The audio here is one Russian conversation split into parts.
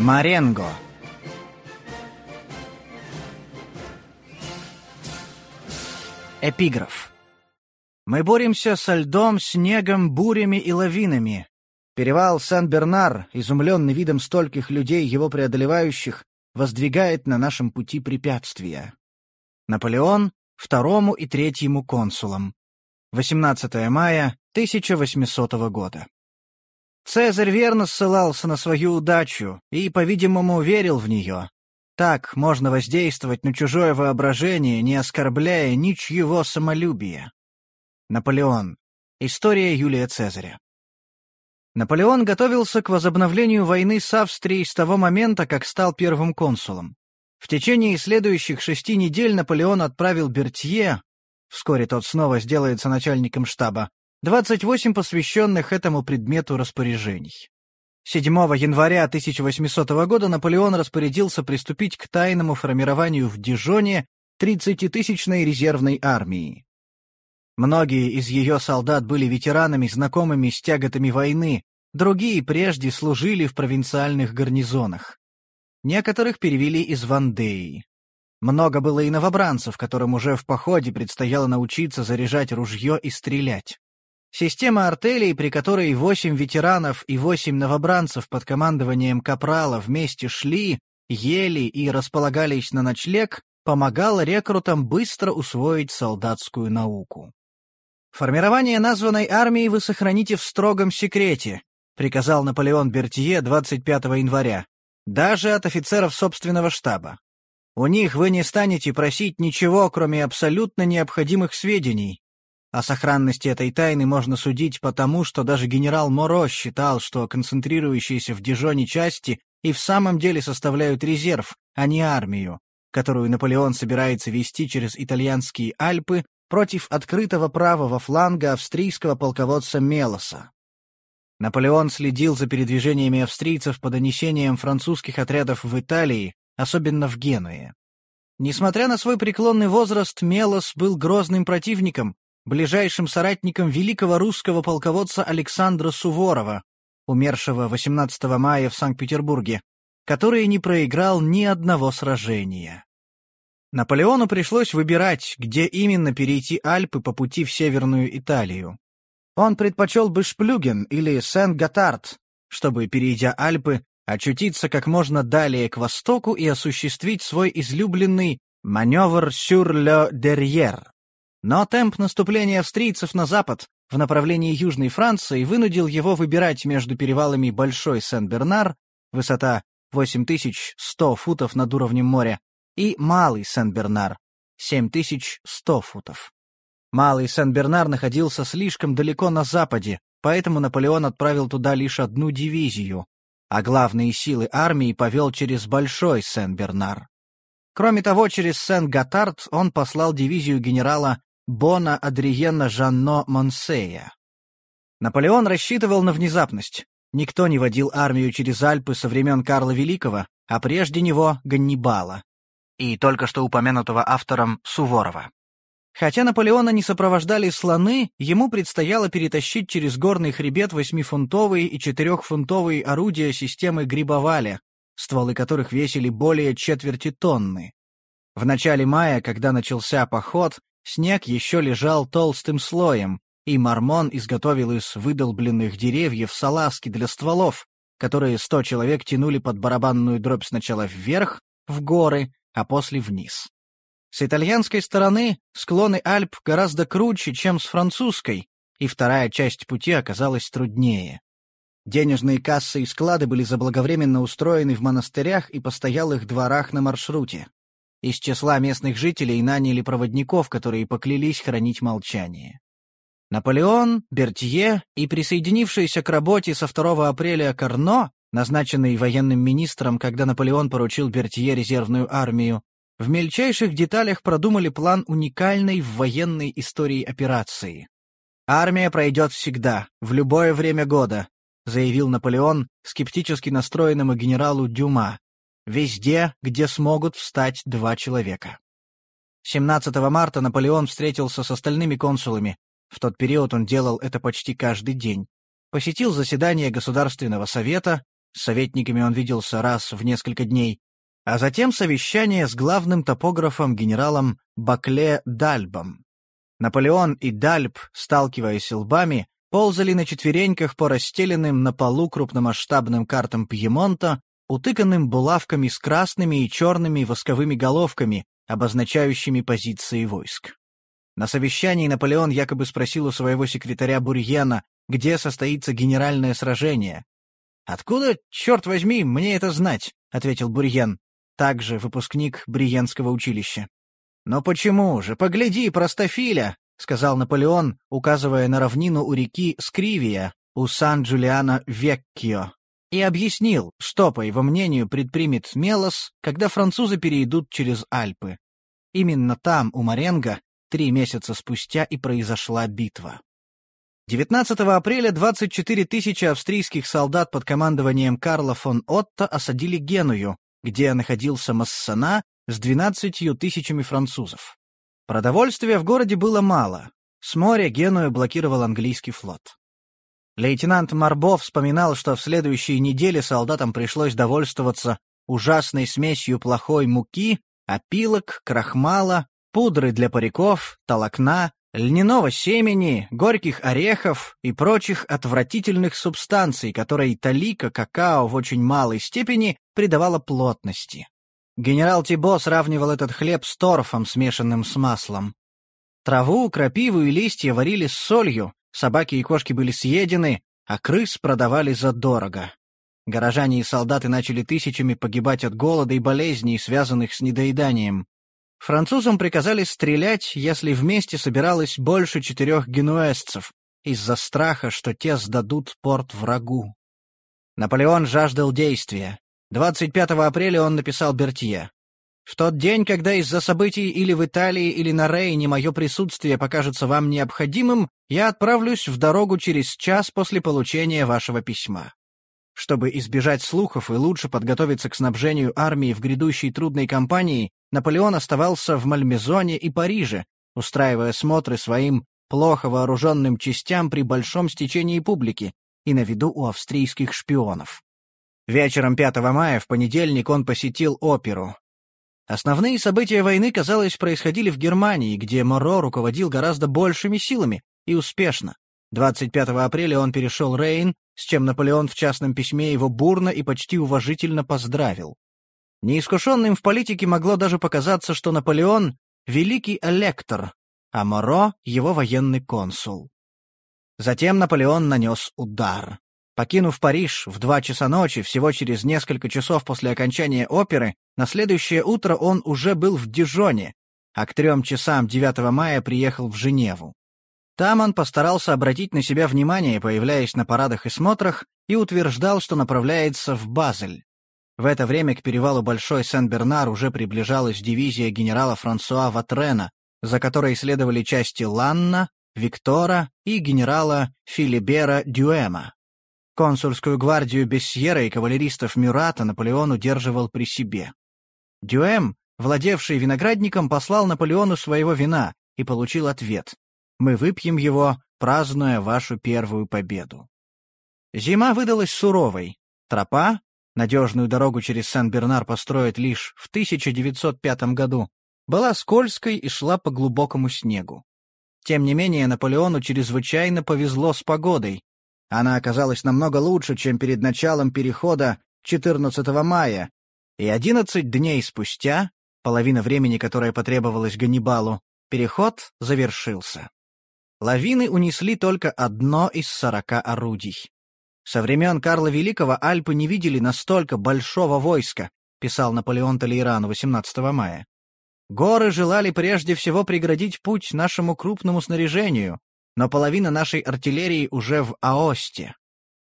Маренго. Эпиграф. Мы боремся со льдом, снегом, бурями и лавинами. Перевал Сан-Бернар, изумленный видом стольких людей, его преодолевающих, воздвигает на нашем пути препятствия. Наполеон второму и третьему консулам. 18 мая 1800 года. Цезарь верно ссылался на свою удачу и, по-видимому, верил в нее. Так можно воздействовать на чужое воображение, не оскорбляя ничьего самолюбия. Наполеон. История Юлия Цезаря. Наполеон готовился к возобновлению войны с Австрией с того момента, как стал первым консулом. В течение следующих шести недель Наполеон отправил Бертье, вскоре тот снова сделается начальником штаба, 28 посвященных этому предмету распоряжений. 7 января 1800 года Наполеон распорядился приступить к тайному формированию в Дижоне 30-тысячной резервной армии. Многие из ее солдат были ветеранами, знакомыми с тяготами войны, другие прежде служили в провинциальных гарнизонах. Некоторых перевели из Вандеи. Много было и новобранцев, которым уже в походе предстояло научиться заряжать ружье и стрелять. Система артелей, при которой восемь ветеранов и восемь новобранцев под командованием Капрала вместе шли, ели и располагались на ночлег, помогала рекрутам быстро усвоить солдатскую науку. «Формирование названной армии вы сохраните в строгом секрете», приказал Наполеон Бертье 25 января, даже от офицеров собственного штаба. У них вы не станете просить ничего, кроме абсолютно необходимых сведений, о сохранности этой тайны можно судить потому, что даже генерал Моро считал, что концентрирующиеся в Дижоне части и в самом деле составляют резерв, а не армию, которую Наполеон собирается вести через итальянские Альпы против открытого правого фланга австрийского полководца Мелоса. Наполеон следил за передвижениями австрийцев по донесениям французских отрядов в Италии, особенно в Генуе. Несмотря на свой преклонный возраст, Мелос был грозным противником, ближайшим соратником великого русского полководца Александра Суворова, умершего 18 мая в Санкт-Петербурге, который не проиграл ни одного сражения. Наполеону пришлось выбирать, где именно перейти Альпы по пути в Северную Италию. Он предпочел бы Шплюген или Сен-Готард, чтобы, перейдя Альпы, очутиться как можно далее к востоку и осуществить свой излюбленный маневр «Сюр ле дерьер» Но темп наступления австрийцев на запад в направлении Южной Франции вынудил его выбирать между перевалами Большой Сен-Бернар, высота 8100 футов над уровнем моря, и Малый Сен-Бернар, 7100 футов. Малый Сен-Бернар находился слишком далеко на западе, поэтому Наполеон отправил туда лишь одну дивизию, а главные силы армии повел через Большой Сен-Бернар. Кроме того, через Сен-Готард он послал дивизию генерала Бона Адриена Жанно Монсея. Наполеон рассчитывал на внезапность. Никто не водил армию через Альпы со времен Карла Великого, а прежде него Ганнибала. И только что упомянутого автором Суворова. Хотя Наполеона не сопровождали слоны, ему предстояло перетащить через горный хребет восьмифунтовые и четырехфунтовые орудия системы Грибоваля, стволы которых весили более четверти тонны. В начале мая, когда начался поход, Снег еще лежал толстым слоем, и Мормон изготовил из выдолбленных деревьев салазки для стволов, которые сто человек тянули под барабанную дробь сначала вверх, в горы, а после вниз. С итальянской стороны склоны Альп гораздо круче, чем с французской, и вторая часть пути оказалась труднее. Денежные кассы и склады были заблаговременно устроены в монастырях и постоялых дворах на маршруте. Из числа местных жителей наняли проводников, которые поклялись хранить молчание. Наполеон, Бертье и присоединившийся к работе со 2 апреля Карно, назначенный военным министром, когда Наполеон поручил Бертье резервную армию, в мельчайших деталях продумали план уникальной в военной истории операции. «Армия пройдет всегда, в любое время года», заявил Наполеон скептически настроенному генералу Дюма, Везде, где смогут встать два человека. 17 марта Наполеон встретился с остальными консулами. В тот период он делал это почти каждый день. Посетил заседание Государственного совета, с советниками он виделся раз в несколько дней, а затем совещание с главным топографом генералом Бакле Дальбом. Наполеон и Дальб, сталкиваясь лбами, ползали на четвереньках по расстеленным на полу крупномасштабным картам Пьемонта, утыканным булавками с красными и черными восковыми головками, обозначающими позиции войск. На совещании Наполеон якобы спросил у своего секретаря Бурьена, где состоится генеральное сражение. «Откуда, черт возьми, мне это знать?» — ответил Бурьен, также выпускник Бриенского училища. «Но почему же? Погляди, простофиля!» — сказал Наполеон, указывая на равнину у реки Скривия, у Сан-Джулиано-Веккио, и объяснил, что, по его мнению, предпримет Мелос, когда французы перейдут через Альпы. Именно там, у Маренго, три месяца спустя и произошла битва. 19 апреля 24 тысячи австрийских солдат под командованием Карла фон Отто осадили Геную, где находился Массена с 12 тысячами французов. Продовольствия в городе было мало. С моря Геную блокировал английский флот. Лейтенант Марбо вспоминал, что в следующие недели солдатам пришлось довольствоваться ужасной смесью плохой муки, опилок, крахмала, пудры для париков, толокна, льняного семени, горьких орехов и прочих отвратительных субстанций, которые талика какао в очень малой степени придавала плотности. Генерал Тибо сравнивал этот хлеб с торфом, смешанным с маслом. Траву, крапиву и листья варили с солью, собаки и кошки были съедены, а крыс продавали задорого. Горожане и солдаты начали тысячами погибать от голода и болезней, связанных с недоеданием. Французам приказали стрелять, если вместе собиралось больше четырех генуэзцев, из-за страха, что те сдадут порт врагу. Наполеон жаждал действия. 25 апреля он написал Бертье. «В тот день, когда из-за событий или в Италии, или на Рейне мое присутствие покажется вам необходимым, я отправлюсь в дорогу через час после получения вашего письма. Чтобы избежать слухов и лучше подготовиться к снабжению армии в грядущей трудной кампании, Наполеон оставался в Мальмезоне и Париже, устраивая смотры своим плохо вооруженным частям при большом стечении публики и на виду у австрийских шпионов. Вечером 5 мая в понедельник он посетил оперу. Основные события войны, казалось, происходили в Германии, где Моро руководил гораздо большими силами и успешно. 25 апреля он перешел Рейн, с чем Наполеон в частном письме его бурно и почти уважительно поздравил. Неискушенным в политике могло даже показаться, что Наполеон — великий электор, а Моро — его военный консул. Затем Наполеон нанес удар. Покинув Париж в два часа ночи, всего через несколько часов после окончания оперы, на следующее утро он уже был в Дижоне, а к трем часам 9 мая приехал в Женеву. Там он постарался обратить на себя внимание, появляясь на парадах и смотрах, и утверждал, что направляется в Базель. В это время к перевалу Большой Сен-Бернар уже приближалась дивизия генерала Франсуа Ватрена, за которой следовали части Ланна, Виктора и генерала Филибера Дюэма. Консульскую гвардию Бессьера и кавалеристов Мюрата Наполеон удерживал при себе. Дюэм, владевший виноградником, послал Наполеону своего вина и получил ответ. «Мы выпьем его, празднуя вашу первую победу». Зима выдалась суровой. Тропа, надежную дорогу через Сан-Бернар построят лишь в 1905 году, была скользкой и шла по глубокому снегу. Тем не менее, Наполеону чрезвычайно повезло с погодой. Она оказалась намного лучше, чем перед началом перехода 14 мая, и 11 дней спустя, половина времени, которое потребовалось Ганнибалу, переход завершился. Лавины унесли только одно из сорока орудий. Со времен Карла Великого Альпы не видели настолько большого войска, писал Наполеон Толейран 18 мая. Горы желали прежде всего преградить путь нашему крупному снаряжению, но половина нашей артиллерии уже в Аосте.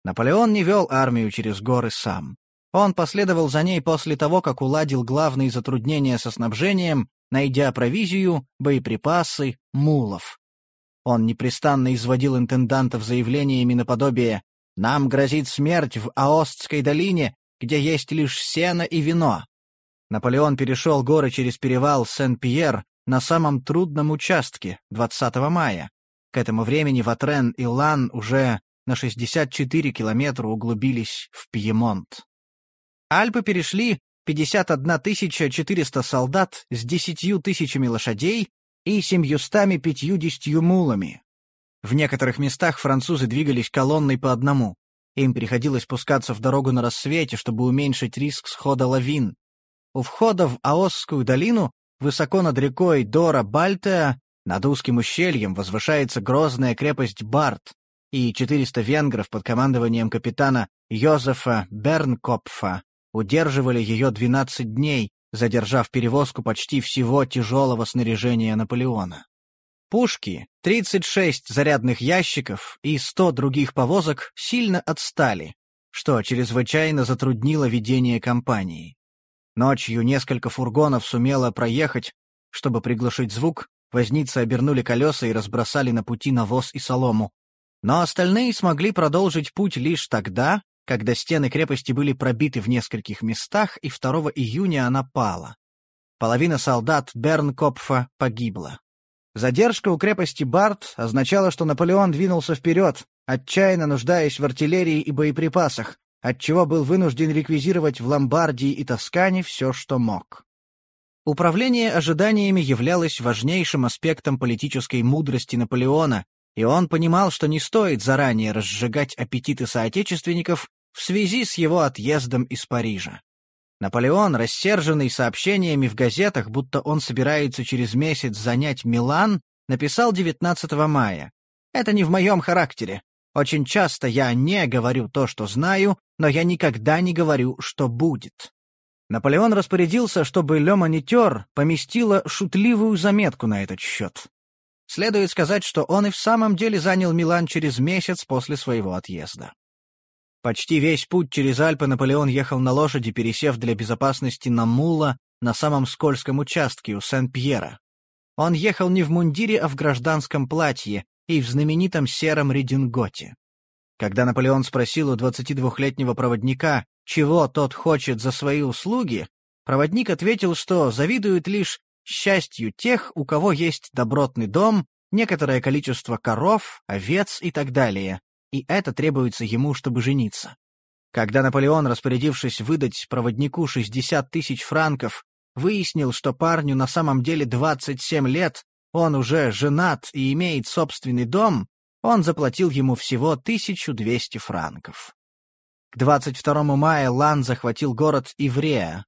Наполеон не вел армию через горы сам. Он последовал за ней после того, как уладил главные затруднения со снабжением, найдя провизию, боеприпасы, мулов. Он непрестанно изводил интендантов заявлениями наподобие нам грозит смерть в Аостской долине, где есть лишь сено и вино. Наполеон перешел горы через перевал Сен-Пьер на самом трудном участке 20 мая. К этому времени Ватрен и Лан уже на 64 километра углубились в Пьемонт. Альпы перешли 51 400 солдат с 10 тысячами лошадей и 750 мулами. В некоторых местах французы двигались колонной по одному. Им приходилось пускаться в дорогу на рассвете, чтобы уменьшить риск схода лавин. У входа в Аосскую долину, высоко над рекой Дора-Бальтеа, над узким ущельем возвышается грозная крепость Барт, и 400 венгров под командованием капитана Йозефа Бернкопфа удерживали ее 12 дней, задержав перевозку почти всего тяжелого снаряжения Наполеона. Пушки, 36 зарядных ящиков и 100 других повозок сильно отстали, что чрезвычайно затруднило ведение кампании. Ночью несколько фургонов сумело проехать, чтобы приглушить звук, возницы обернули колеса и разбросали на пути навоз и солому. Но остальные смогли продолжить путь лишь тогда, когда стены крепости были пробиты в нескольких местах, и 2 июня она пала. Половина солдат Бернкопфа погибла. Задержка у крепости Барт означала, что Наполеон двинулся вперед, отчаянно нуждаясь в артиллерии и боеприпасах, отчего был вынужден реквизировать в Ломбардии и Тоскане все, что мог. Управление ожиданиями являлось важнейшим аспектом политической мудрости Наполеона, и он понимал, что не стоит заранее разжигать аппетиты соотечественников в связи с его отъездом из Парижа. Наполеон, рассерженный сообщениями в газетах, будто он собирается через месяц занять Милан, написал 19 мая. «Это не в моем характере. Очень часто я не говорю то, что знаю, но я никогда не говорю, что будет». Наполеон распорядился, чтобы Ле Монитер поместила шутливую заметку на этот счет. Следует сказать, что он и в самом деле занял Милан через месяц после своего отъезда. Почти весь путь через Альпы Наполеон ехал на лошади, пересев для безопасности на мула на самом скользком участке у Сен-Пьера. Он ехал не в мундире, а в гражданском платье и в знаменитом сером рединготе. Когда Наполеон спросил у 22-летнего проводника, чего тот хочет за свои услуги, проводник ответил, что завидует лишь счастью тех, у кого есть добротный дом, некоторое количество коров, овец и так далее, и это требуется ему, чтобы жениться. Когда Наполеон, распорядившись выдать проводнику 60 тысяч франков, выяснил, что парню на самом деле 27 лет, он уже женат и имеет собственный дом, он заплатил ему всего 1200 франков. К 22 мая Лан захватил город Иврея.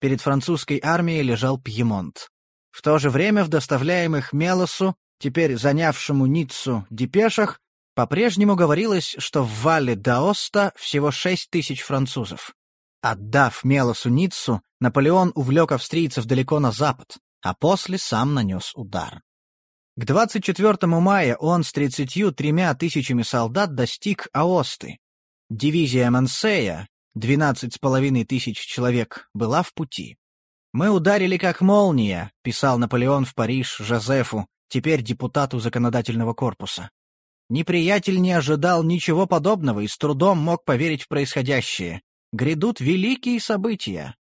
Перед французской армией лежал Пьемонт. В то же время в доставляемых Мелосу, теперь занявшему Ниццу, депешах, по-прежнему говорилось, что в Вале Даоста всего шесть тысяч французов. Отдав Мелосу Ниццу, Наполеон увлек австрийцев далеко на запад, а после сам нанес удар. К 24 мая он с 33 тысячами солдат достиг Аосты. Дивизия Мансея, 12,5 тысяч человек, была в пути. «Мы ударили как молния», — писал Наполеон в Париж Жозефу, теперь депутату законодательного корпуса. Неприятель не ожидал ничего подобного и с трудом мог поверить в происходящее. Грядут великие события.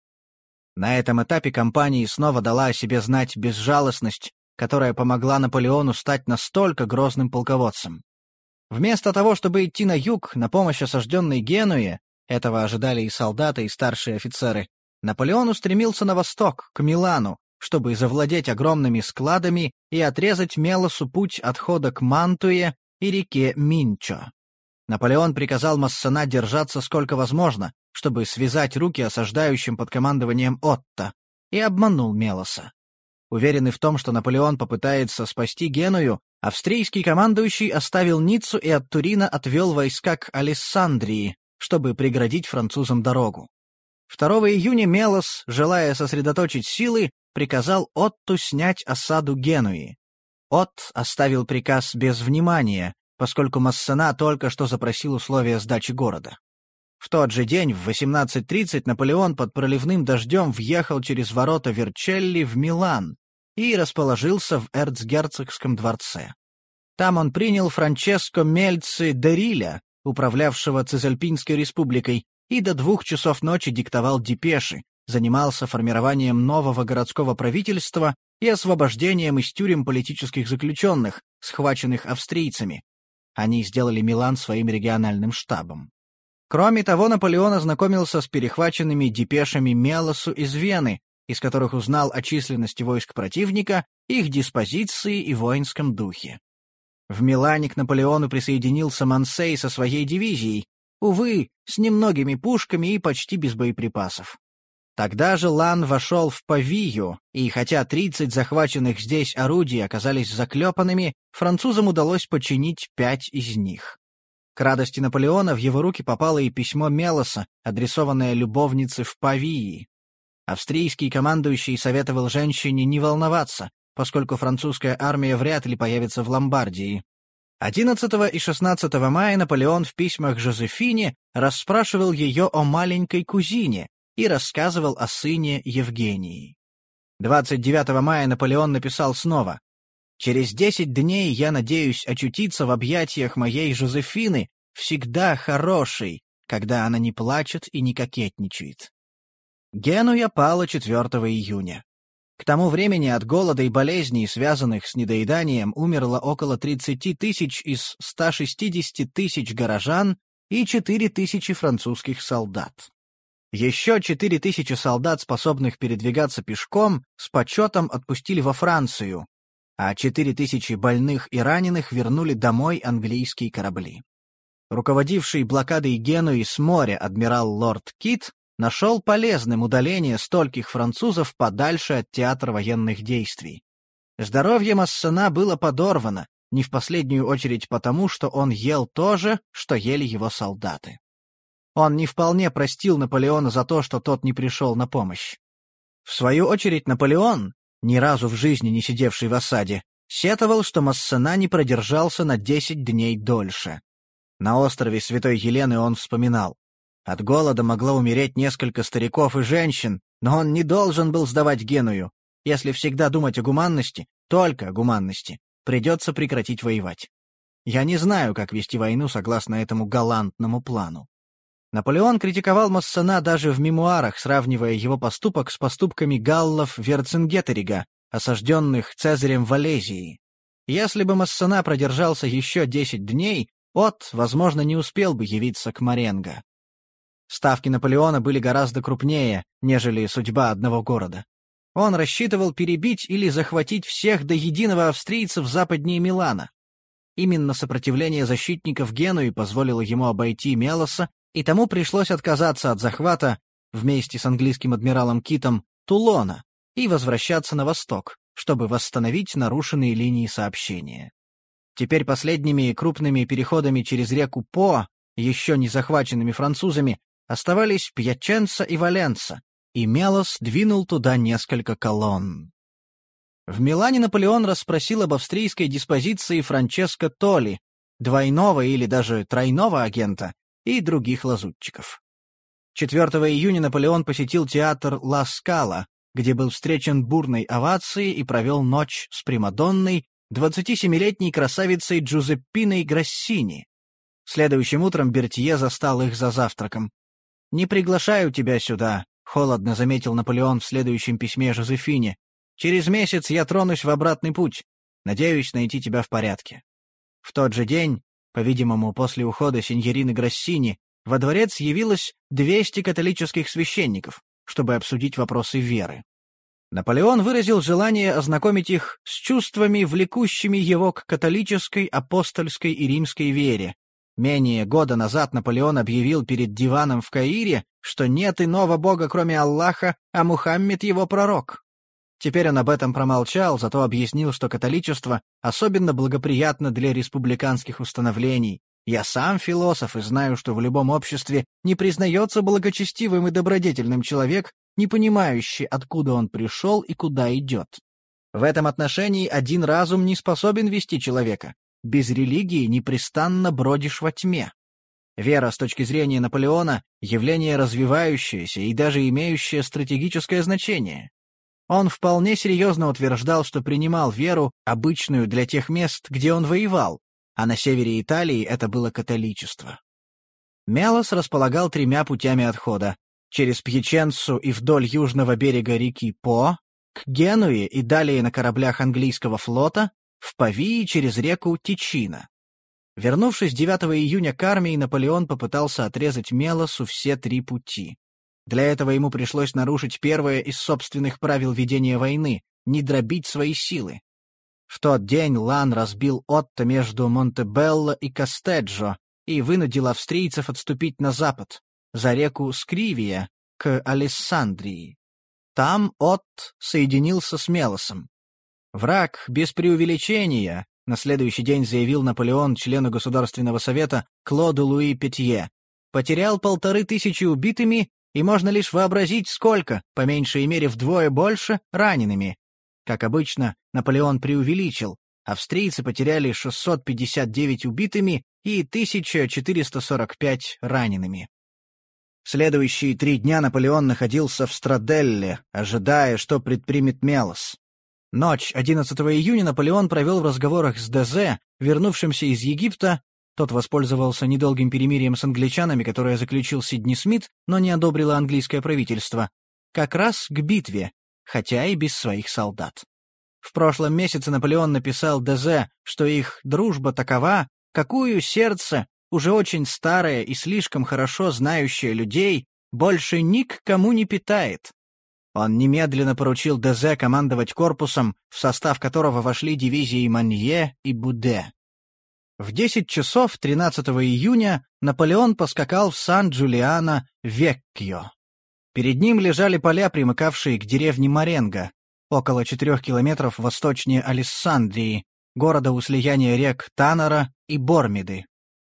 На этом этапе кампании снова дала о себе знать безжалостность, которая помогла Наполеону стать настолько грозным полководцем. Вместо того, чтобы идти на юг на помощь осажденной Генуе, этого ожидали и солдаты, и старшие офицеры, Наполеон устремился на восток, к Милану, чтобы завладеть огромными складами и отрезать Мелосу путь отхода к Мантуе и реке Минчо. Наполеон приказал Массена держаться сколько возможно, чтобы связать руки осаждающим под командованием Отто, и обманул Мелоса. Уверенный в том, что Наполеон попытается спасти Геную, австрийский командующий оставил Ниццу и от Турина отвел войска к Алессандрии, чтобы преградить французам дорогу. 2 июня Мелос, желая сосредоточить силы, приказал Отту снять осаду Генуи. От оставил приказ без внимания, поскольку Массена только что запросил условия сдачи города. В тот же день в 18.30 Наполеон под проливным дождем въехал через ворота Верчелли в Милан и расположился в эрцгерцогском дворце. Там он принял Франческо Мельци Дериля, управлявшего Цезальпинской республикой, и до двух часов ночи диктовал депеши, занимался формированием нового городского правительства и освобождением из тюрем политических заключенных, схваченных австрийцами. Они сделали Милан своим региональным штабом. Кроме того, Наполеон ознакомился с перехваченными депешами Мелосу из Вены, из которых узнал о численности войск противника, их диспозиции и воинском духе. В Милане к Наполеону присоединился Мансей со своей дивизией, увы, с немногими пушками и почти без боеприпасов. Тогда же Лан вошел в Павию, и хотя 30 захваченных здесь орудий оказались заклепанными, французам удалось починить пять из них. К радости Наполеона в его руки попало и письмо Мелоса, адресованное любовнице в Павии. Австрийский командующий советовал женщине не волноваться, поскольку французская армия вряд ли появится в Ломбардии. 11 и 16 мая Наполеон в письмах Жозефине расспрашивал ее о маленькой кузине, и рассказывал о сыне Евгении. 29 мая Наполеон написал снова «Через десять дней я надеюсь очутиться в объятиях моей Жозефины, всегда хорошей, когда она не плачет и не кокетничает». Генуя пала 4 июня. К тому времени от голода и болезней, связанных с недоеданием, умерло около 30 тысяч из 160 тысяч горожан и 4 тысячи французских солдат. Еще четыре тысячи солдат, способных передвигаться пешком, с почетом отпустили во Францию, а четыре тысячи больных и раненых вернули домой английские корабли. Руководивший блокадой Генуи с моря адмирал Лорд Кит нашел полезным удаление стольких французов подальше от театра военных действий. Здоровье Массена было подорвано, не в последнюю очередь потому, что он ел то же, что ели его солдаты. Он не вполне простил Наполеона за то, что тот не пришел на помощь. В свою очередь Наполеон, ни разу в жизни не сидевший в осаде, сетовал, что Массена не продержался на десять дней дольше. На острове Святой Елены он вспоминал. От голода могло умереть несколько стариков и женщин, но он не должен был сдавать Геную. Если всегда думать о гуманности, только о гуманности, придется прекратить воевать. Я не знаю, как вести войну согласно этому галантному плану. Наполеон критиковал Массена даже в мемуарах, сравнивая его поступок с поступками галлов Верцингеторига, осажденных Цезарем в Валезии. Если бы Массена продержался еще десять дней, От, возможно, не успел бы явиться к Маренго. Ставки Наполеона были гораздо крупнее, нежели судьба одного города. Он рассчитывал перебить или захватить всех до единого австрийцев западнее Милана. Именно сопротивление защитников Генуи позволило ему обойти Мелоса и тому пришлось отказаться от захвата вместе с английским адмиралом Китом Тулона и возвращаться на восток, чтобы восстановить нарушенные линии сообщения. Теперь последними крупными переходами через реку По, еще не захваченными французами, оставались Пьяченца и Валенса, и Мелос двинул туда несколько колонн. В Милане Наполеон расспросил об австрийской диспозиции Франческо Толи, двойного или даже тройного агента, и других лазутчиков. 4 июня Наполеон посетил театр Ла Скала, где был встречен бурной овацией и провел ночь с Примадонной, 27-летней красавицей Джузеппиной Грассини. Следующим утром Бертье застал их за завтраком. «Не приглашаю тебя сюда», — холодно заметил Наполеон в следующем письме Жозефине. «Через месяц я тронусь в обратный путь. Надеюсь найти тебя в порядке». В тот же день по-видимому, после ухода сеньорины Грассини во дворец явилось 200 католических священников, чтобы обсудить вопросы веры. Наполеон выразил желание ознакомить их с чувствами, влекущими его к католической, апостольской и римской вере. Менее года назад Наполеон объявил перед диваном в Каире, что нет иного бога, кроме Аллаха, а Мухаммед его пророк. Теперь он об этом промолчал, зато объяснил, что католичество особенно благоприятно для республиканских установлений. Я сам философ и знаю, что в любом обществе не признается благочестивым и добродетельным человек, не понимающий, откуда он пришел и куда идет. В этом отношении один разум не способен вести человека. Без религии непрестанно бродишь во тьме. Вера с точки зрения Наполеона — явление развивающееся и даже имеющее стратегическое значение. Он вполне серьезно утверждал, что принимал веру, обычную для тех мест, где он воевал, а на севере Италии это было католичество. Мелос располагал тремя путями отхода — через Пьяченцу и вдоль южного берега реки По, к Генуе и далее на кораблях английского флота, в Павии через реку Тичина. Вернувшись 9 июня к армии, Наполеон попытался отрезать Мелосу все три пути. Для этого ему пришлось нарушить первое из собственных правил ведения войны — не дробить свои силы. В тот день Лан разбил Отто между Монтебелло и Кастеджо и вынудил австрийцев отступить на запад, за реку Скривия, к Алессандрии. Там Отт соединился с Мелосом. Враг, без преувеличения, на следующий день заявил Наполеон члену Государственного совета Клоду Луи Петье, потерял полторы тысячи убитыми и можно лишь вообразить, сколько, по меньшей мере вдвое больше, ранеными. Как обычно, Наполеон преувеличил. Австрийцы потеряли 659 убитыми и 1445 ранеными. Следующие три дня Наполеон находился в Страделле, ожидая, что предпримет Мелос. Ночь 11 июня Наполеон провел в разговорах с Дезе, вернувшимся из Египта. Тот воспользовался недолгим перемирием с англичанами, которое заключил Сидни Смит, но не одобрило английское правительство. Как раз к битве, хотя и без своих солдат. В прошлом месяце Наполеон написал Дезе, что их дружба такова, какую сердце, уже очень старое и слишком хорошо знающее людей, больше ни к кому не питает. Он немедленно поручил Дезе командовать корпусом, в состав которого вошли дивизии Манье и Буде. В 10 часов 13 июня Наполеон поскакал в Сан-Джулиано-Веккио. Перед ним лежали поля, примыкавшие к деревне Маренго, около 4 километров восточнее Алессандрии, города у слияния рек Танара и Бормиды.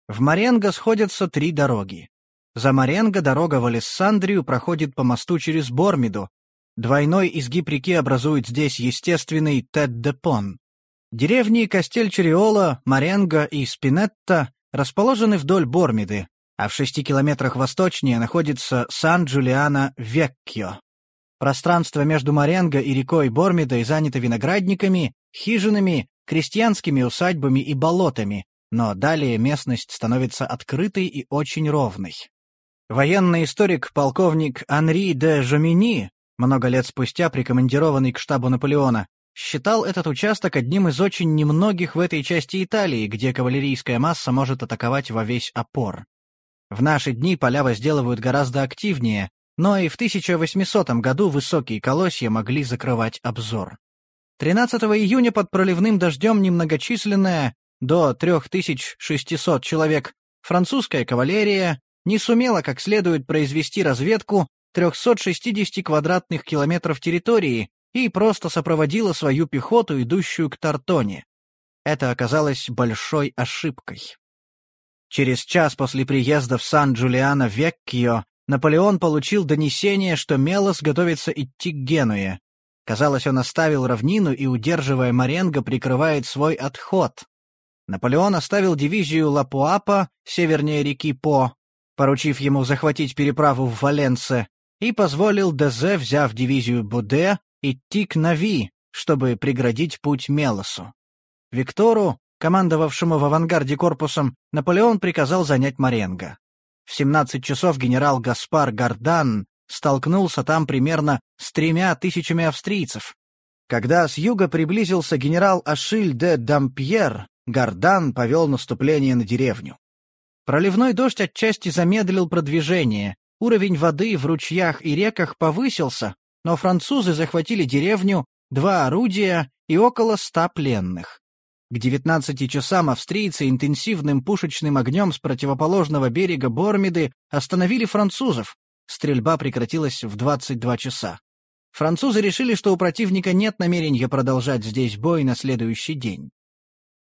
В Маренго сходятся три дороги. За Маренго дорога в Алессандрию проходит по мосту через Бормиду, Двойной изгиб реки образует здесь естественный Тед-де-Пон. Деревни Кастель-Чериола, Маренго и Спинетта расположены вдоль Бормиды, а в шести километрах восточнее находится Сан-Джулиано-Веккио. Пространство между Маренго и рекой Бормидой занято виноградниками, хижинами, крестьянскими усадьбами и болотами, но далее местность становится открытой и очень ровной. Военный историк полковник Анри де Жомини много лет спустя прикомандированный к штабу Наполеона, считал этот участок одним из очень немногих в этой части Италии, где кавалерийская масса может атаковать во весь опор. В наши дни поля возделывают гораздо активнее, но и в 1800 году высокие колосья могли закрывать обзор. 13 июня под проливным дождем немногочисленная, до 3600 человек, французская кавалерия не сумела как следует произвести разведку 360 квадратных километров территории и просто сопроводила свою пехоту, идущую к Тартоне. Это оказалось большой ошибкой. Через час после приезда в Сан-Джулиано-Веккио Наполеон получил донесение, что Мелос готовится идти к Генуе. Казалось, он оставил равнину и, удерживая Маренго, прикрывает свой отход. Наполеон оставил дивизию Лапуапа, севернее реки По, поручив ему захватить переправу в Валенце, и позволил Дезе, взяв дивизию Буде, идти к Нави, чтобы преградить путь Мелосу. Виктору, командовавшему в авангарде корпусом, Наполеон приказал занять Маренго. В 17 часов генерал Гаспар Гардан столкнулся там примерно с тремя тысячами австрийцев. Когда с юга приблизился генерал Ашиль де Дампьер, Гардан повел наступление на деревню. Проливной дождь отчасти замедлил продвижение, Уровень воды в ручьях и реках повысился, но французы захватили деревню, два орудия и около ста пленных. К 19 часам австрийцы интенсивным пушечным огнем с противоположного берега Бормиды остановили французов. Стрельба прекратилась в 22 часа. Французы решили, что у противника нет намерения продолжать здесь бой на следующий день.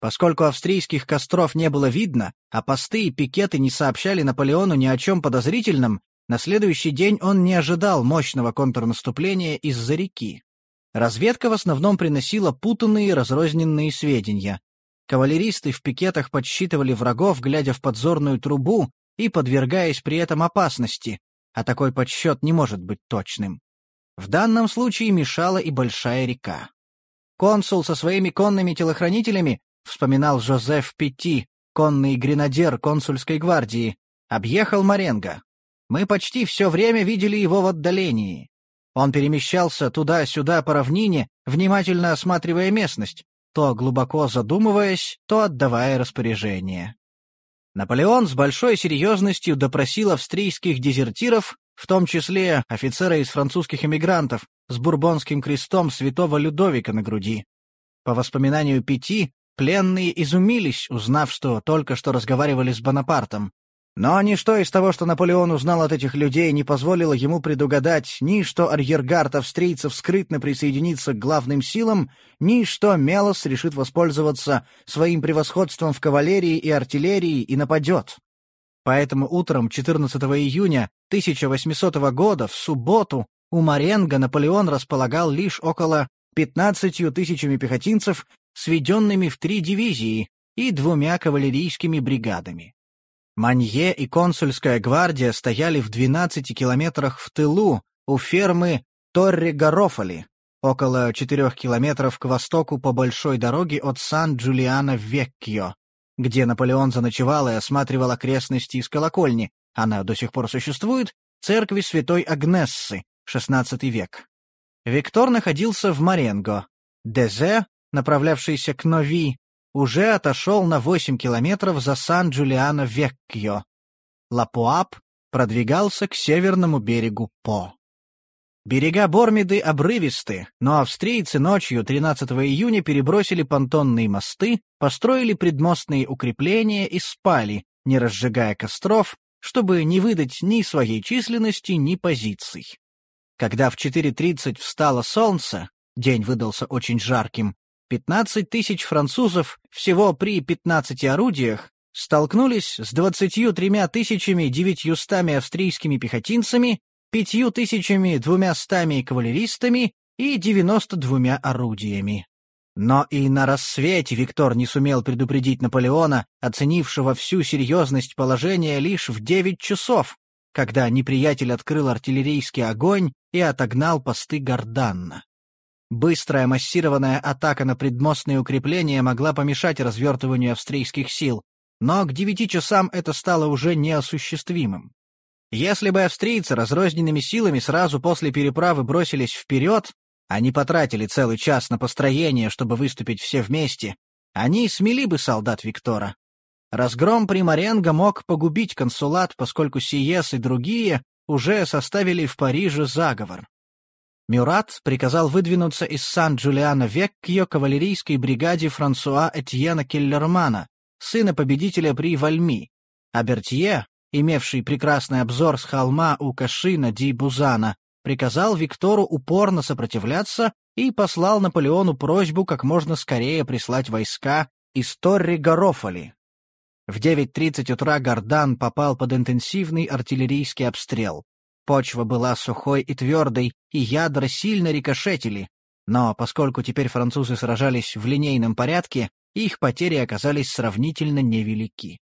Поскольку австрийских костров не было видно, а посты и пикеты не сообщали Наполеону ни о чем подозрительном, на следующий день он не ожидал мощного контрнаступления из-за реки. Разведка в основном приносила путанные разрозненные сведения. Кавалеристы в пикетах подсчитывали врагов, глядя в подзорную трубу и подвергаясь при этом опасности, а такой подсчет не может быть точным. В данном случае мешала и большая река. Консул со своими конными телохранителями, вспоминал Жозеф Петти, конный гренадер консульской гвардии, объехал Маренго. Мы почти все время видели его в отдалении. Он перемещался туда-сюда по равнине, внимательно осматривая местность. то глубоко задумываясь, то отдавая распоряжение. Наполеон с большой серьезностью допросил австрийских дезертиров, в том числе офицера из французских эмигрантов с бурбонским крестом святого Людовика на груди. По воспоминанию Пяти, пленные изумились, узнав, что только что разговаривали с Бонапартом. Но ничто из того, что Наполеон узнал от этих людей, не позволило ему предугадать ни что арьергард австрийцев скрытно присоединится к главным силам, ни что Мелос решит воспользоваться своим превосходством в кавалерии и артиллерии и нападет. Поэтому утром 14 июня 1800 года, в субботу, у Маренго Наполеон располагал лишь около 15 тысячами пехотинцев, сведенными в три дивизии и двумя кавалерийскими бригадами. Манье и консульская гвардия стояли в 12 километрах в тылу у фермы Торре-Гарофали, около 4 километров к востоку по большой дороге от Сан-Джулиано-Веккио, где Наполеон заночевал и осматривал окрестности из колокольни, она до сих пор существует, церкви святой Агнессы, XVI век. Виктор находился в Маренго. Дезе, направлявшийся к Нови, уже отошел на 8 километров за Сан-Джулиано-Веккио. Лапуап продвигался к северному берегу По. Берега Бормиды обрывисты, но австрийцы ночью 13 июня перебросили понтонные мосты, построили предмостные укрепления и спали, не разжигая костров, чтобы не выдать ни своей численности, ни позиций. Когда в 4.30 встало солнце, день выдался очень жарким, 15 тысяч французов всего при 15 орудиях столкнулись с 23 тысячами 900 австрийскими пехотинцами, 5 тысячами 200 кавалеристами и 92 орудиями. Но и на рассвете Виктор не сумел предупредить Наполеона, оценившего всю серьезность положения лишь в 9 часов, когда неприятель открыл артиллерийский огонь и отогнал посты Горданна. Быстрая массированная атака на предмостные укрепления могла помешать развертыванию австрийских сил, но к девяти часам это стало уже неосуществимым. Если бы австрийцы разрозненными силами сразу после переправы бросились вперед, они потратили целый час на построение, чтобы выступить все вместе, они смели бы солдат Виктора. Разгром Примаренго мог погубить консулат, поскольку Сиес и другие уже составили в Париже заговор. Мюрат приказал выдвинуться из Сан-Джулиано-Веккио кавалерийской бригаде Франсуа Этьена Келлермана, сына победителя при Вальми, а Бертье, имевший прекрасный обзор с холма у Кашина ди Бузана, приказал Виктору упорно сопротивляться и послал Наполеону просьбу как можно скорее прислать войска из Торри-Гарофали. В 9.30 утра Гордан попал под интенсивный артиллерийский обстрел. Почва была сухой и твердой, и ядра сильно рикошетили, но поскольку теперь французы сражались в линейном порядке, их потери оказались сравнительно невелики.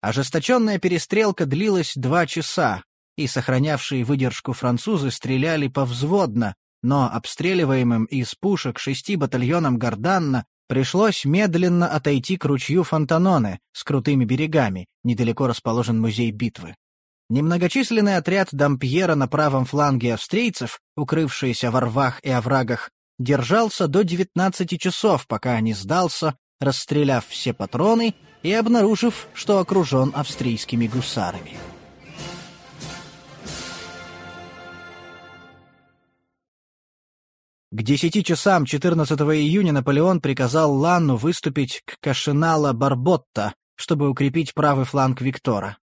Ожесточенная перестрелка длилась два часа, и сохранявшие выдержку французы стреляли повзводно, но обстреливаемым из пушек шести батальонам Горданна пришлось медленно отойти к ручью Фонтаноне с крутыми берегами, недалеко расположен музей битвы. Немногочисленный отряд Дампьера на правом фланге австрийцев, укрывшийся во рвах и оврагах, держался до 19 часов, пока не сдался, расстреляв все патроны и обнаружив, что окружен австрийскими гусарами. К 10 часам 14 июня Наполеон приказал Ланну выступить к Кашинала-Барботта, чтобы укрепить правый фланг Виктора.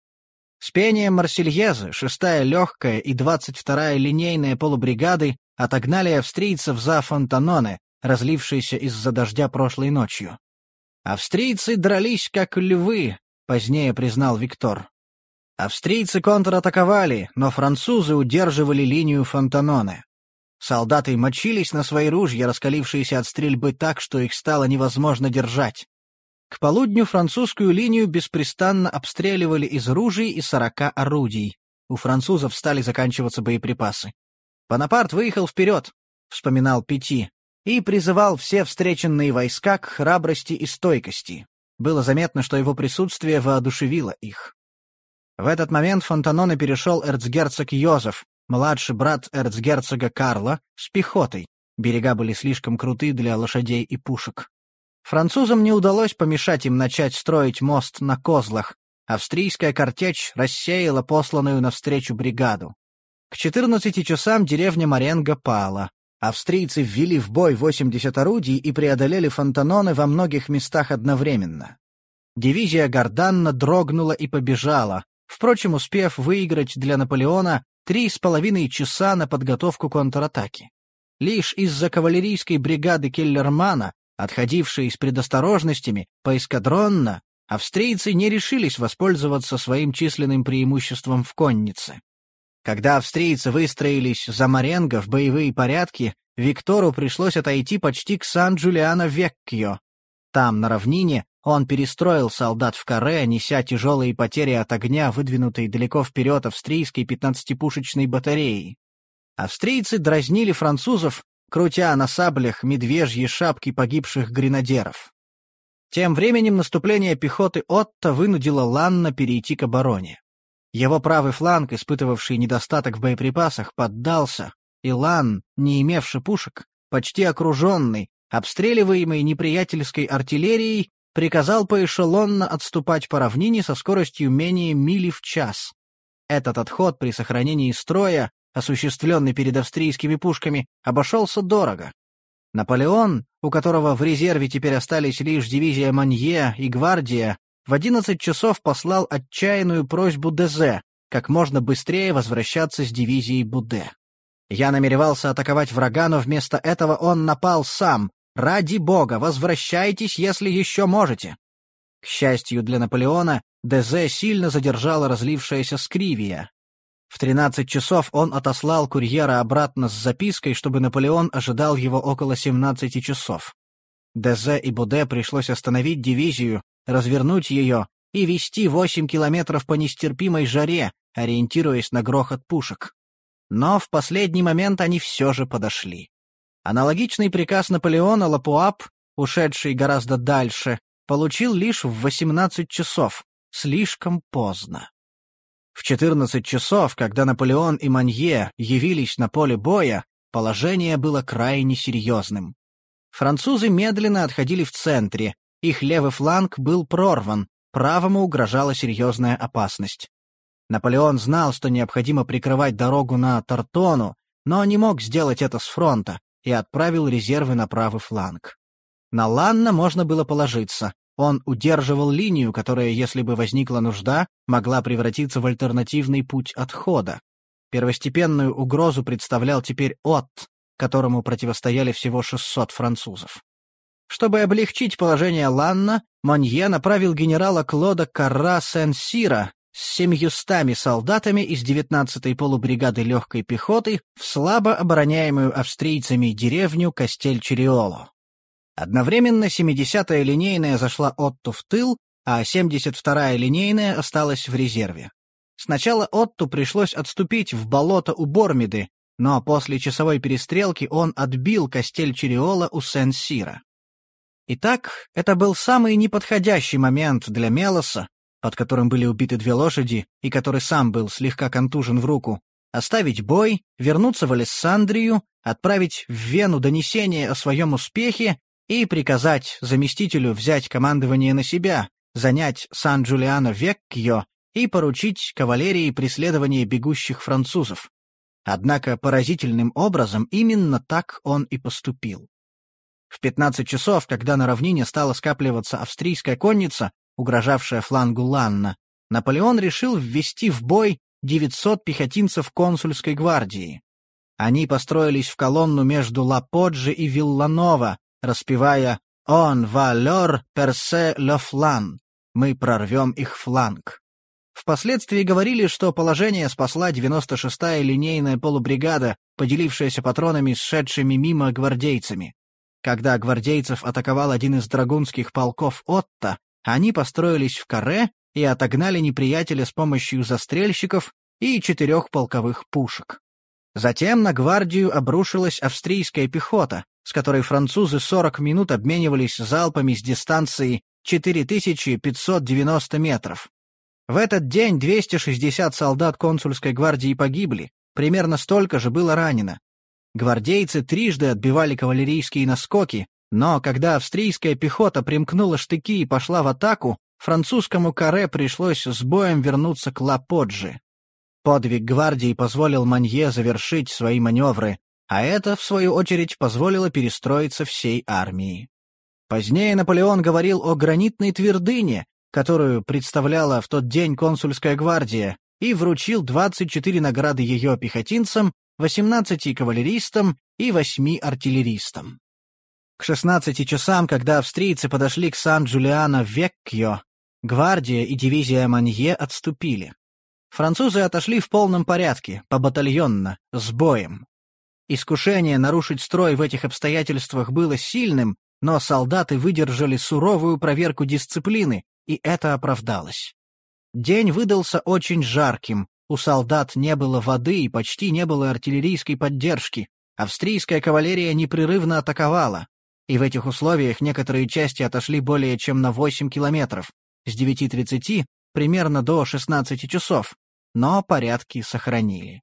С пением Марсельезы, шестая легкая и двадцать вторая линейная полубригады отогнали австрийцев за Фонтаноне, разлившиеся из-за дождя прошлой ночью. «Австрийцы дрались, как львы», — позднее признал Виктор. Австрийцы контратаковали, но французы удерживали линию Фонтаноне. Солдаты мочились на свои ружья, раскалившиеся от стрельбы так, что их стало невозможно держать. К полудню французскую линию беспрестанно обстреливали из ружей и сорока орудий. У французов стали заканчиваться боеприпасы. «Бонапарт выехал вперед», — вспоминал Пяти, и призывал все встреченные войска к храбрости и стойкости. Было заметно, что его присутствие воодушевило их. В этот момент Фонтаноне перешел эрцгерцог Йозеф, младший брат эрцгерцога Карла, с пехотой. Берега были слишком круты для лошадей и пушек. Французам не удалось помешать им начать строить мост на козлах. Австрийская картечь рассеяла посланную навстречу бригаду. К 14 часам деревня Маренго пала. Австрийцы ввели в бой 80 орудий и преодолели фонтаноны во многих местах одновременно. Дивизия Горданна дрогнула и побежала, впрочем, успев выиграть для Наполеона три с половиной часа на подготовку контратаки. Лишь из-за кавалерийской бригады Келлермана Отходившие с предосторожностями поэскадронно, австрийцы не решились воспользоваться своим численным преимуществом в коннице. Когда австрийцы выстроились за Маренго в боевые порядки, Виктору пришлось отойти почти к Сан-Джулиано-Веккио. Там, на равнине, он перестроил солдат в каре, неся тяжелые потери от огня, выдвинутой далеко вперед австрийской 15-пушечной батареи. Австрийцы дразнили французов, крутя на саблях медвежьи шапки погибших гренадеров. Тем временем наступление пехоты Отто вынудило Ланна перейти к обороне. Его правый фланг, испытывавший недостаток в боеприпасах, поддался, и Лан, не имевший пушек, почти окруженный, обстреливаемый неприятельской артиллерией, приказал поэшелонно отступать по равнине со скоростью менее мили в час. Этот отход при сохранении строя осуществленный перед австрийскими пушками, обошелся дорого. Наполеон, у которого в резерве теперь остались лишь дивизия Манье и гвардия, в 11 часов послал отчаянную просьбу Дезе как можно быстрее возвращаться с дивизией Буде. Я намеревался атаковать врага, но вместо этого он напал сам. «Ради бога, возвращайтесь, если еще можете!» К счастью для Наполеона, Дезе сильно задержала разлившаяся скривия. В 13 часов он отослал курьера обратно с запиской, чтобы Наполеон ожидал его около 17 часов. Дезе и Буде пришлось остановить дивизию, развернуть ее и вести 8 километров по нестерпимой жаре, ориентируясь на грохот пушек. Но в последний момент они все же подошли. Аналогичный приказ Наполеона Лапуап, ушедший гораздо дальше, получил лишь в 18 часов, слишком поздно. В 14 часов, когда Наполеон и Манье явились на поле боя, положение было крайне серьезным. Французы медленно отходили в центре, их левый фланг был прорван, правому угрожала серьезная опасность. Наполеон знал, что необходимо прикрывать дорогу на Тартону, но не мог сделать это с фронта и отправил резервы на правый фланг. На Ланна можно было положиться, он удерживал линию, которая, если бы возникла нужда, могла превратиться в альтернативный путь отхода. Первостепенную угрозу представлял теперь Отт, которому противостояли всего 600 французов. Чтобы облегчить положение Ланна, Монье направил генерала Клода Карра Сен-Сира с семьюстами солдатами из 19-й полубригады легкой пехоты в слабо обороняемую австрийцами деревню Кастель-Чериоло. Одновременно 70-я линейная зашла Отту в тыл, а 72-я линейная осталась в резерве. Сначала Отту пришлось отступить в болото у Бормиды, но после часовой перестрелки он отбил костель Чериола у Сен-Сира. Итак, это был самый неподходящий момент для Мелоса, под которым были убиты две лошади и который сам был слегка контужен в руку, оставить бой, вернуться в Алессандрию, отправить в Вену донесение о своем успехе и приказать заместителю взять командование на себя, занять Сан-Джулиано-Веккьо и поручить кавалерии преследование бегущих французов. Однако поразительным образом именно так он и поступил. В 15 часов, когда на равнине стала скапливаться австрийская конница, угрожавшая флангу Ланна, Наполеон решил ввести в бой 900 пехотинцев консульской гвардии. Они построились в колонну между Лаподжи и Вилланова, распевая «Он валер персе ле флан» — «Мы прорвем их фланг». Впоследствии говорили, что положение спасла 96-я линейная полубригада, поделившаяся патронами с шедшими мимо гвардейцами. Когда гвардейцев атаковал один из драгунских полков Отто, они построились в каре и отогнали неприятеля с помощью застрельщиков и четырех полковых пушек. Затем на гвардию обрушилась австрийская пехота, с которой французы 40 минут обменивались залпами с дистанции 4590 метров. В этот день 260 солдат консульской гвардии погибли, примерно столько же было ранено. Гвардейцы трижды отбивали кавалерийские наскоки, Но когда австрийская пехота примкнула штыки и пошла в атаку, французскому каре пришлось с боем вернуться к Лаподжи. Подвиг гвардии позволил Манье завершить свои маневры, а это, в свою очередь, позволило перестроиться всей армии. Позднее Наполеон говорил о гранитной твердыне, которую представляла в тот день консульская гвардия, и вручил 24 награды ее пехотинцам, 18 кавалеристам и 8 артиллеристам. К 16 часам, когда австрийцы подошли к Сан-Джулиано-Веккьо, гвардия и дивизия Манье отступили. Французы отошли в полном порядке, побатальонно, с боем. Искушение нарушить строй в этих обстоятельствах было сильным, но солдаты выдержали суровую проверку дисциплины, и это оправдалось. День выдался очень жарким, у солдат не было воды и почти не было артиллерийской поддержки, австрийская кавалерия непрерывно атаковала, и в этих условиях некоторые части отошли более чем на 8 километров, с 9.30 примерно до 16 часов, но порядки сохранили.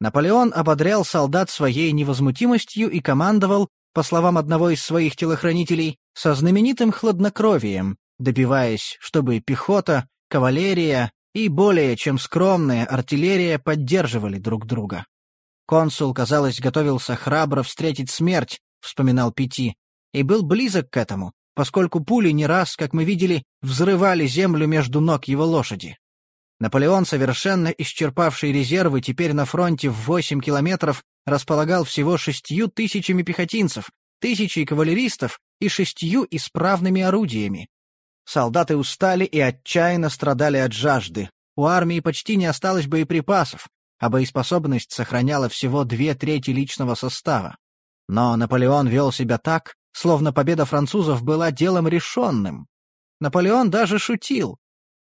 Наполеон ободрял солдат своей невозмутимостью и командовал, по словам одного из своих телохранителей, со знаменитым хладнокровием, добиваясь, чтобы пехота, кавалерия и более чем скромная артиллерия поддерживали друг друга. Консул, казалось, готовился храбро встретить смерть, вспоминал Пяти, и был близок к этому, поскольку пули не раз, как мы видели, взрывали землю между ног его лошади. Наполеон, совершенно исчерпавший резервы, теперь на фронте в 8 километров располагал всего шестью тысячами пехотинцев, тысячей кавалеристов и шестью исправными орудиями. Солдаты устали и отчаянно страдали от жажды. У армии почти не осталось боеприпасов, а боеспособность сохраняла всего две трети личного состава. Но Наполеон вел себя так, словно победа французов была делом решенным. Наполеон даже шутил.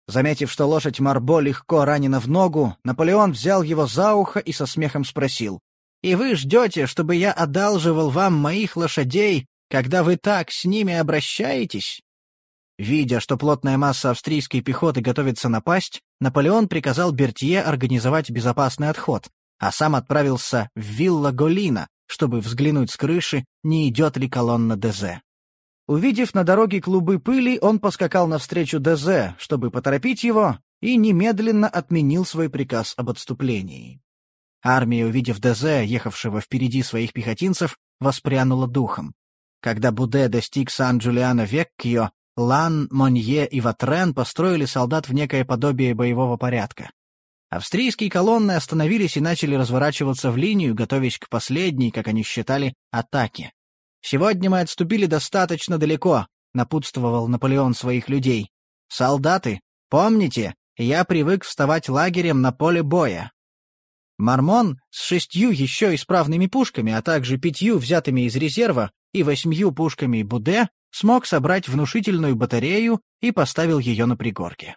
Заметив, что лошадь Марбо легко ранена в ногу, Наполеон взял его за ухо и со смехом спросил. «И вы ждете, чтобы я одалживал вам моих лошадей, когда вы так с ними обращаетесь?» Видя, что плотная масса австрийской пехоты готовится напасть, Наполеон приказал Бертье организовать безопасный отход, а сам отправился в Вилла Голина, чтобы взглянуть с крыши, не идет ли колонна ДЗ. Увидев на дороге клубы пыли, он поскакал навстречу ДЗ, чтобы поторопить его, и немедленно отменил свой приказ об отступлении. Армия, увидев ДЗ, ехавшего впереди своих пехотинцев, воспрянула духом. Когда Буде достиг Сан-Джулиано-Веккио, Лан, Монье и Ватрен построили солдат в некое подобие боевого порядка. Австрийские колонны остановились и начали разворачиваться в линию, готовясь к последней, как они считали, атаке. «Сегодня мы отступили достаточно далеко», — напутствовал Наполеон своих людей. «Солдаты, помните, я привык вставать лагерем на поле боя». Мармон с шестью еще исправными пушками, а также пятью взятыми из резерва и восьмью пушками Буде смог собрать внушительную батарею и поставил ее на пригорке.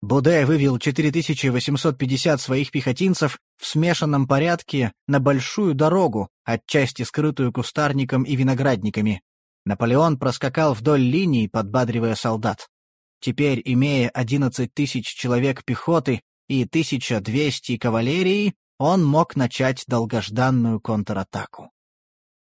Буде вывел 4850 своих пехотинцев в смешанном порядке на большую дорогу, отчасти скрытую кустарником и виноградниками. Наполеон проскакал вдоль линии, подбадривая солдат. Теперь, имея 11 тысяч человек пехоты и 1200 кавалерии, он мог начать долгожданную контратаку.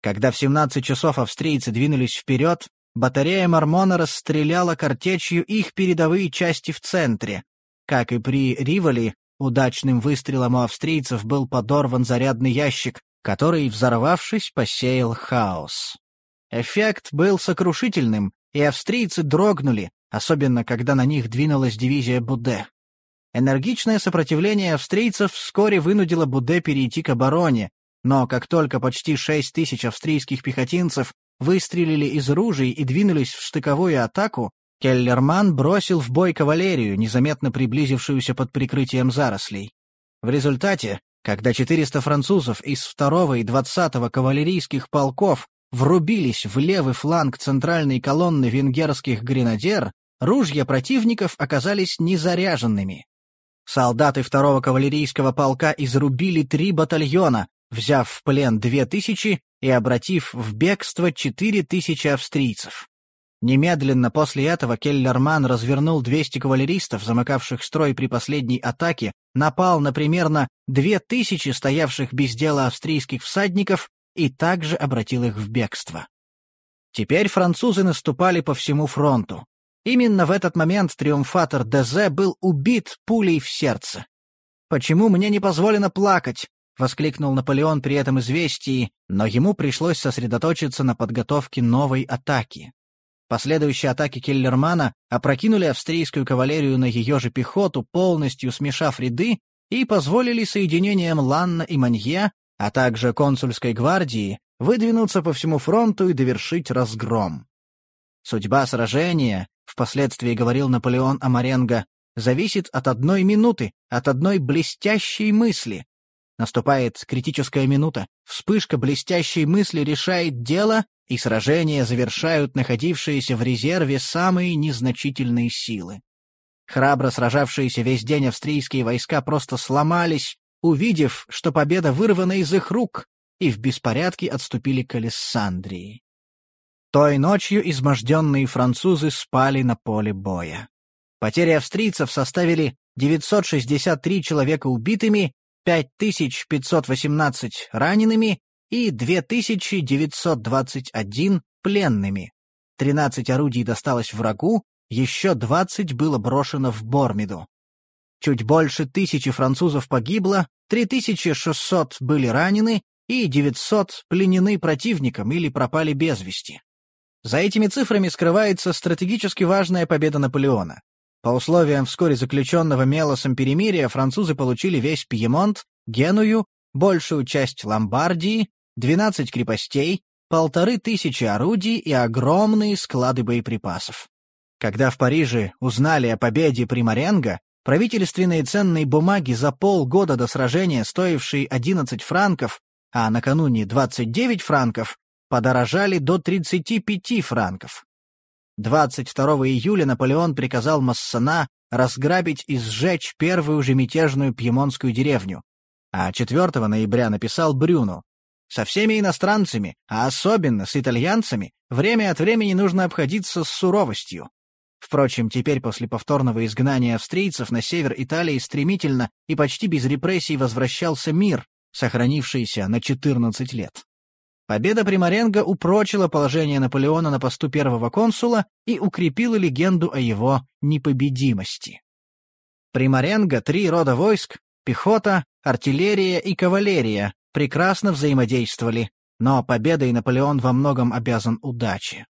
Когда в 17 часов австрийцы двинулись вперед, Батарея Мормона расстреляла картечью их передовые части в центре. Как и при Риволи, удачным выстрелом у австрийцев был подорван зарядный ящик, который, взорвавшись, посеял хаос. Эффект был сокрушительным, и австрийцы дрогнули, особенно когда на них двинулась дивизия Буде. Энергичное сопротивление австрийцев вскоре вынудило Буде перейти к обороне, но как только почти шесть тысяч австрийских пехотинцев выстрелили из ружей и двинулись в штыковую атаку, Келлерман бросил в бой кавалерию, незаметно приблизившуюся под прикрытием зарослей. В результате, когда 400 французов из 2 и 20 кавалерийских полков врубились в левый фланг центральной колонны венгерских гренадер, ружья противников оказались незаряженными. Солдаты второго кавалерийского полка изрубили три батальона, взяв в плен две тысячи и обратив в бегство четыре тысячи австрийцев. Немедленно после этого Келлерман развернул 200 кавалеристов, замыкавших строй при последней атаке, напал на примерно две тысячи стоявших без дела австрийских всадников и также обратил их в бегство. Теперь французы наступали по всему фронту. Именно в этот момент триумфатор ДЗ был убит пулей в сердце. «Почему мне не позволено плакать?» — воскликнул Наполеон при этом известии, но ему пришлось сосредоточиться на подготовке новой атаки. Последующие атаки Келлермана опрокинули австрийскую кавалерию на ее же пехоту, полностью смешав ряды, и позволили соединениям Ланна и Манье, а также консульской гвардии, выдвинуться по всему фронту и довершить разгром. Судьба сражения, впоследствии говорил Наполеон Амаренго, зависит от одной минуты, от одной блестящей мысли. Наступает критическая минута, вспышка блестящей мысли решает дело, и сражение завершают находившиеся в резерве самые незначительные силы. Храбро сражавшиеся весь день австрийские войска просто сломались, увидев, что победа вырвана из их рук, и в беспорядке отступили к Алессандрии. Той ночью изможденные французы спали на поле боя. Потери австрийцев составили 963 человека убитыми, 5518 ранеными и 2921 пленными. 13 орудий досталось врагу, еще 20 было брошено в Бормиду. Чуть больше тысячи французов погибло, 3600 были ранены и 900 пленены противником или пропали без вести. За этими цифрами скрывается стратегически важная победа Наполеона. По условиям вскоре заключенного Мелосом перемирия французы получили весь Пьемонт, Геную, большую часть Ломбардии, 12 крепостей, полторы тысячи орудий и огромные склады боеприпасов. Когда в Париже узнали о победе при Маренго, правительственные ценные бумаги за полгода до сражения, стоившие 11 франков, а накануне 29 франков, подорожали до 35 франков. 22 июля Наполеон приказал Массана разграбить и сжечь первую же мятежную пьемонтскую деревню, а 4 ноября написал Брюну «Со всеми иностранцами, а особенно с итальянцами, время от времени нужно обходиться с суровостью. Впрочем, теперь после повторного изгнания австрийцев на север Италии стремительно и почти без репрессий возвращался мир, сохранившийся на 14 лет. Победа при Маренго упрочила положение Наполеона на посту первого консула и укрепила легенду о его непобедимости. При Маренго три рода войск — пехота, артиллерия и кавалерия — прекрасно взаимодействовали, но победой Наполеон во многом обязан удаче.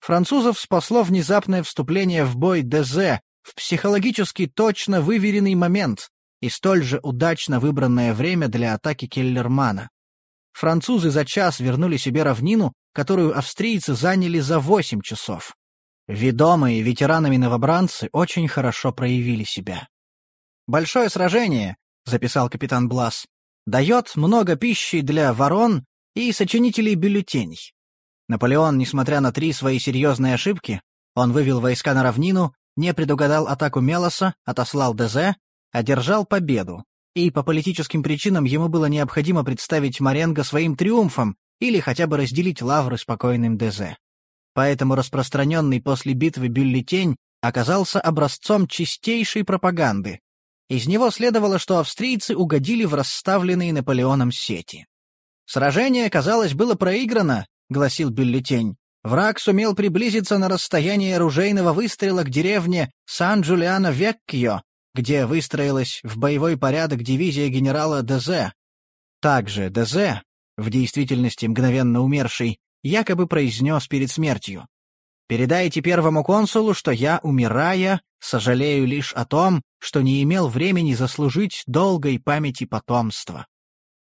Французов спасло внезапное вступление в бой ДЗ в психологически точно выверенный момент и столь же удачно выбранное время для атаки Келлермана. Французы за час вернули себе равнину, которую австрийцы заняли за восемь часов. Ведомые ветеранами новобранцы очень хорошо проявили себя. «Большое сражение», — записал капитан Блас, — «дает много пищи для ворон и сочинителей бюллетеней. Наполеон, несмотря на три свои серьезные ошибки, он вывел войска на равнину, не предугадал атаку Мелоса, отослал ДЗ, одержал победу, и по политическим причинам ему было необходимо представить Маренго своим триумфом или хотя бы разделить лавры спокойным ДЗ. Поэтому распространенный после битвы бюллетень оказался образцом чистейшей пропаганды. Из него следовало, что австрийцы угодили в расставленные Наполеоном сети. Сражение, казалось, было проиграно, — гласил бюллетень. Враг сумел приблизиться на расстояние оружейного выстрела к деревне Сан-Джулиано-Веккио, где выстроилась в боевой порядок дивизия генерала Дезе. Также Дезе, в действительности мгновенно умерший, якобы произнес перед смертью. «Передайте первому консулу, что я, умирая, сожалею лишь о том, что не имел времени заслужить долгой памяти потомства».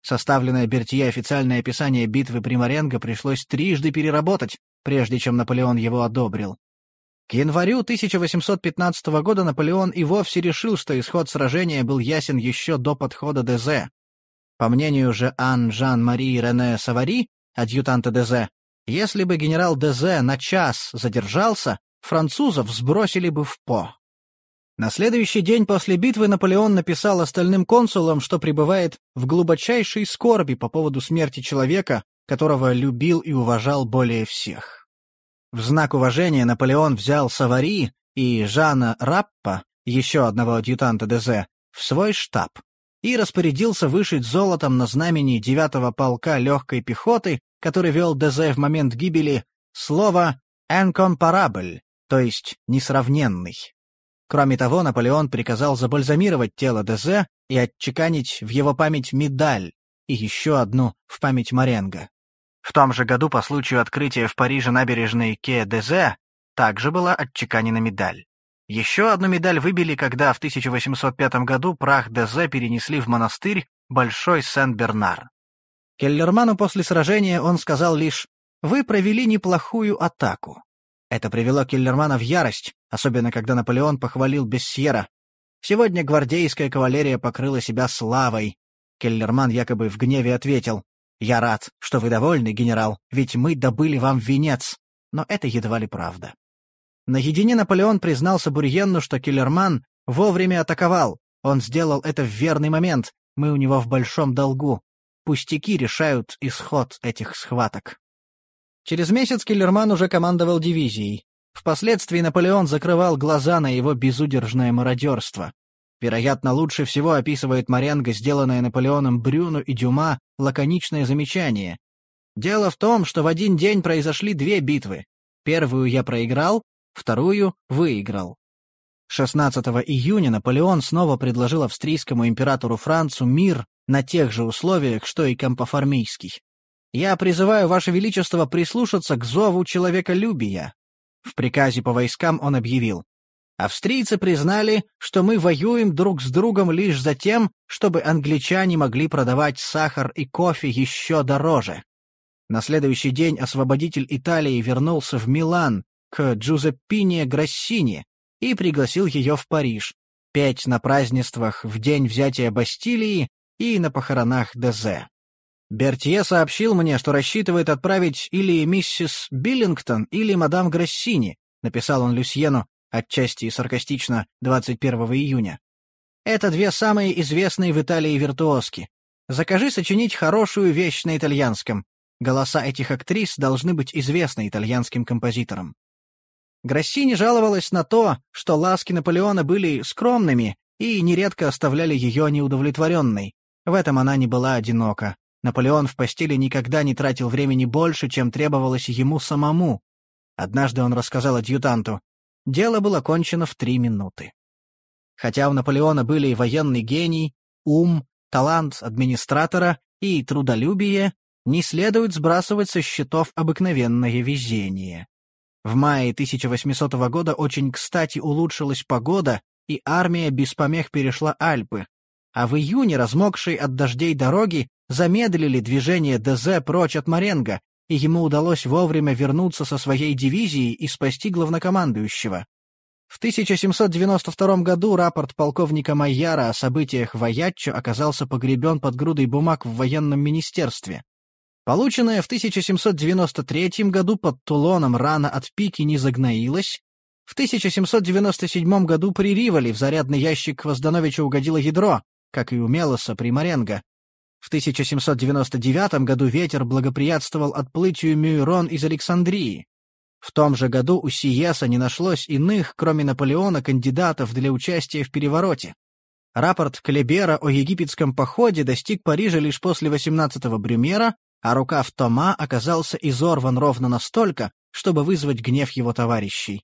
Составленное Бертье официальное описание битвы при Маренго пришлось трижды переработать, прежде чем Наполеон его одобрил. К январю 1815 года Наполеон и вовсе решил, что исход сражения был ясен еще до подхода Дезе. По мнению же Ан-Жан-Мари Рене Савари, адъютанта Дезе, если бы генерал Дезе на час задержался, французов сбросили бы в По. На следующий день после битвы Наполеон написал остальным консулам, что пребывает в глубочайшей скорби по поводу смерти человека, которого любил и уважал более всех. В знак уважения Наполеон взял Савари и Жана Раппа, еще одного адъютанта ДЗ, в свой штаб и распорядился вышить золотом на знамени девятого полка легкой пехоты, который вел ДЗ в момент гибели, слово «incomparable», то есть «несравненный». Кроме того, Наполеон приказал забальзамировать тело ДЗ и отчеканить в его память медаль, и еще одну в память Маренго. В том же году по случаю открытия в Париже набережной Ке-Дезе также была отчеканена медаль. Еще одну медаль выбили, когда в 1805 году прах Дезе перенесли в монастырь Большой Сен-Бернар. Келлерману после сражения он сказал лишь «Вы провели неплохую атаку». Это привело Келлермана в ярость, особенно когда Наполеон похвалил Бессьера. Сегодня гвардейская кавалерия покрыла себя славой. Келлерман якобы в гневе ответил «Я рад, что вы довольны, генерал, ведь мы добыли вам венец». Но это едва ли правда. Наедине Наполеон признался Бурьенну, что Келлерман вовремя атаковал. Он сделал это в верный момент, мы у него в большом долгу. Пустяки решают исход этих схваток. Через месяц Келлерман уже командовал дивизией. Впоследствии Наполеон закрывал глаза на его безудержное мародерство. Вероятно, лучше всего описывает Маренго, сделанное Наполеоном Брюну и Дюма, лаконичное замечание. Дело в том, что в один день произошли две битвы. Первую я проиграл, вторую выиграл. 16 июня Наполеон снова предложил австрийскому императору Францу мир на тех же условиях, что и Кампоформийский. «Я призываю Ваше Величество прислушаться к зову человеколюбия». В приказе по войскам он объявил. «Австрийцы признали, что мы воюем друг с другом лишь за тем, чтобы англичане могли продавать сахар и кофе еще дороже». На следующий день освободитель Италии вернулся в Милан к Джузеппине Грассини, и пригласил ее в Париж, петь на празднествах в день взятия Бастилии и на похоронах Дезе. Бертье сообщил мне, что рассчитывает отправить или миссис Биллингтон, или мадам Грассини, написал он Люсьену, отчасти саркастично, 21 июня. Это две самые известные в Италии виртуозки. Закажи сочинить хорошую вещь на итальянском. Голоса этих актрис должны быть известны итальянским композиторам. Грассини жаловалась на то, что ласки Наполеона были скромными и нередко оставляли ее неудовлетворенной. В этом она не была одинока. Наполеон в постели никогда не тратил времени больше, чем требовалось ему самому. Однажды он рассказал адъютанту. Дело было кончено в три минуты. Хотя у Наполеона были и военный гений, ум, талант администратора и трудолюбие, не следует сбрасывать со счетов обыкновенное везение. В мае 1800 года очень кстати улучшилась погода, и армия без помех перешла Альпы. А в июне размокшие от дождей дороги замедлили движение ДЗ прочь от Маренго, и ему удалось вовремя вернуться со своей дивизией и спасти главнокомандующего. В 1792 году рапорт полковника Майяра о событиях в Аятчо оказался погребен под грудой бумаг в военном министерстве. Полученная в 1793 году под Тулоном рана от пики не загноилась. В 1797 году при Риволе в зарядный ящик Воздановича угодило ядро, как и у Мелоса при Маренго. В 1799 году ветер благоприятствовал отплытию Мюйрон из Александрии. В том же году у Сиеса не нашлось иных, кроме Наполеона, кандидатов для участия в перевороте. Рапорт Клебера о египетском походе достиг Парижа лишь после 18-го Брюмера, а рукав Тома оказался изорван ровно настолько, чтобы вызвать гнев его товарищей.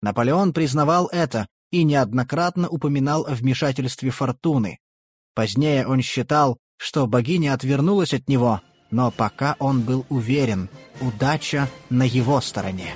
Наполеон признавал это и неоднократно упоминал о вмешательстве фортуны. Позднее он считал, что богиня отвернулась от него, но пока он был уверен, удача на его стороне.